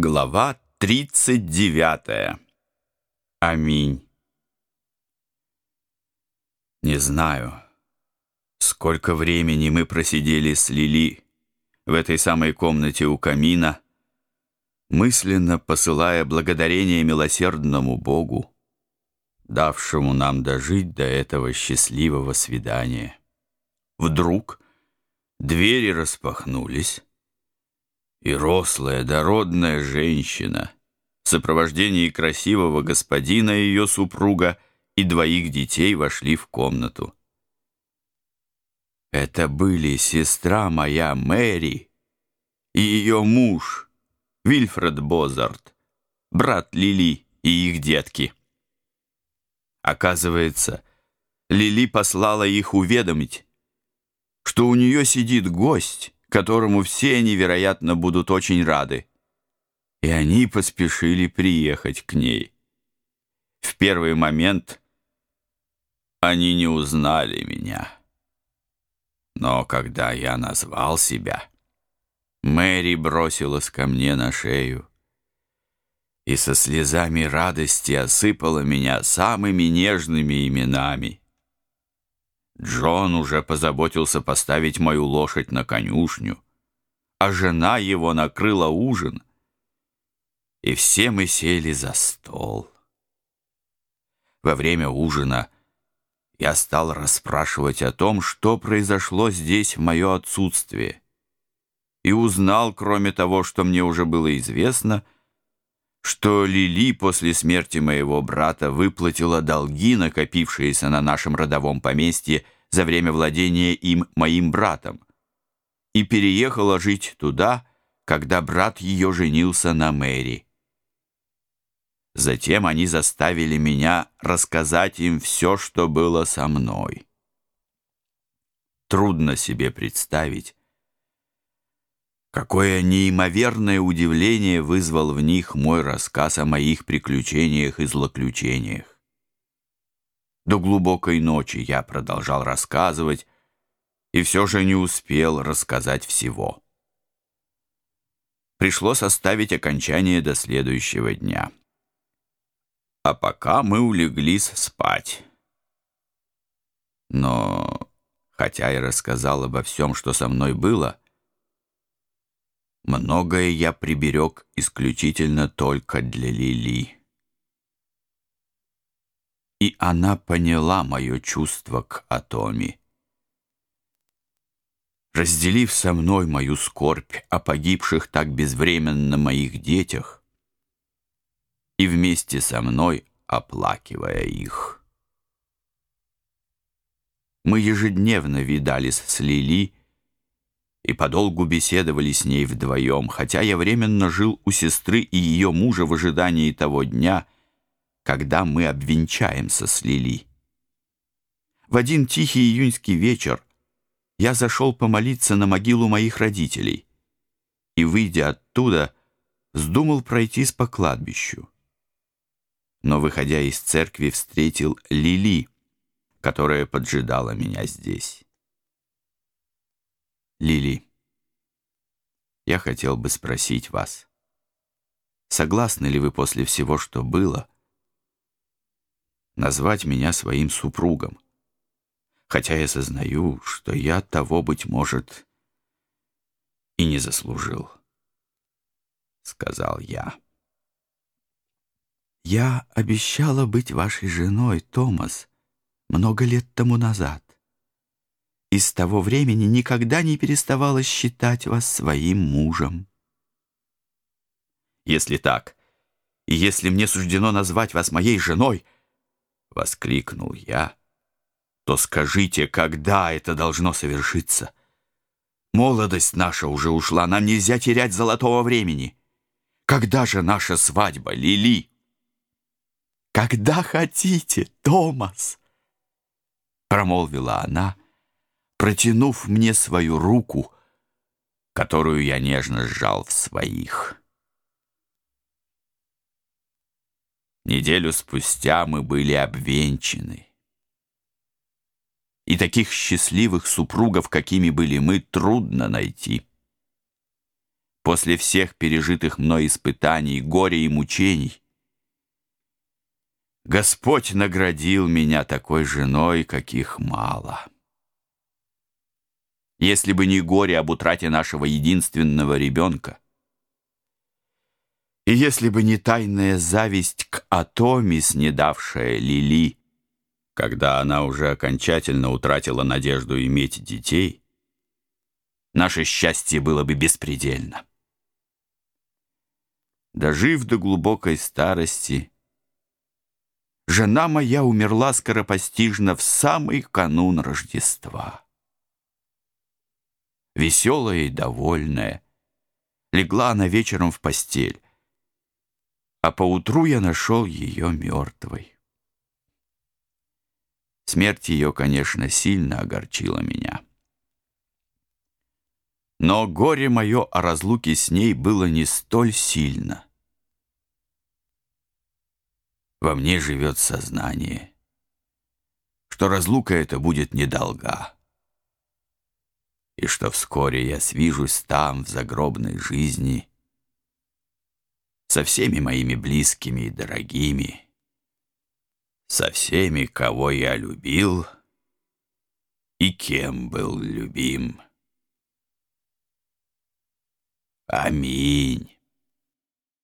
Глава 39. Аминь. Не знаю, сколько времени мы просидели с Лили в этой самой комнате у камина, мысленно посылая благодарение милосердному Богу, давшему нам дожить до этого счастливого свидания. Вдруг двери распахнулись, и рослая, дородная женщина в сопровождении красивого господина и ее супруга и двоих детей вошли в комнату. Это были сестра моя Мэри и ее муж Вильфред Бозарт, брат Лили и их детки. Оказывается, Лили послала их уведомить, что у нее сидит гость, которому все они, вероятно, будут очень рады. И они поспешили приехать к ней. В первый момент они не узнали меня. Но когда я назвал себя, Мэри бросилась ко мне на шею и со слезами радости осыпала меня самыми нежными именами. Джон уже позаботился поставить мою лошадь на конюшню, а жена его накрыла ужин, и все мы сели за стол. Во время ужина я стал расспрашивать о том, что произошло здесь в мое отсутствие, и узнал, кроме того, что мне уже было известно, что Лили после смерти моего брата выплатила долги, накопившиеся на нашем родовом поместье за время владения им моим братом, и переехала жить туда, когда брат ее женился на Мэри. Затем они заставили меня рассказать им все, что было со мной. Трудно себе представить, Какое неимоверное удивление вызвал в них мой рассказ о моих приключениях и злоключениях. До глубокой ночи я продолжал рассказывать, и все же не успел рассказать всего. Пришлось оставить окончание до следующего дня. А пока мы улеглись спать. Но, хотя я рассказал обо всем, что со мной было, Многое я приберег исключительно только для Лили. И она поняла мое чувство к Атоме. Разделив со мной мою скорбь о погибших так безвременно моих детях и вместе со мной оплакивая их. Мы ежедневно видались с Лили, и подолгу беседовали с ней вдвоем, хотя я временно жил у сестры и ее мужа в ожидании того дня, когда мы обвенчаемся с Лили. В один тихий июньский вечер я зашел помолиться на могилу моих родителей и, выйдя оттуда, вздумал пройтись по кладбищу. Но, выходя из церкви, встретил Лили, которая поджидала меня здесь. Лили, я хотел бы спросить вас, согласны ли вы после всего, что было, назвать меня своим супругом, хотя я сознаю, что я того, быть может, и не заслужил, сказал я. Я обещала быть вашей женой, Томас, много лет тому назад и с того времени никогда не переставала считать вас своим мужем. Если так, и если мне суждено назвать вас моей женой, — воскликнул я, — то скажите, когда это должно совершиться? Молодость наша уже ушла, нам нельзя терять золотого времени. Когда же наша свадьба, Лили? Когда хотите, Томас, — промолвила она, — протянув мне свою руку, которую я нежно сжал в своих. Неделю спустя мы были обвенчаны. И таких счастливых супругов, какими были мы, трудно найти. после всех пережитых мной испытаний, горя и мучений, Господь наградил меня такой женой, каких мало. Если бы не горе об утрате нашего единственного ребенка, и если бы не тайная зависть к Атоме, снедавшая Лили, когда она уже окончательно утратила надежду иметь детей, наше счастье было бы беспредельно. Дожив до глубокой старости, жена моя умерла скоропостижно в самый канун Рождества. Веселая и довольная, легла она вечером в постель, а поутру я нашел ее мертвой. Смерть ее, конечно, сильно огорчила меня. Но горе мое о разлуке с ней было не столь сильно. Во мне живет сознание, что разлука эта будет недолга, и что вскоре я свижусь там, в загробной жизни, со всеми моими близкими и дорогими, со всеми, кого я любил и кем был любим. Аминь.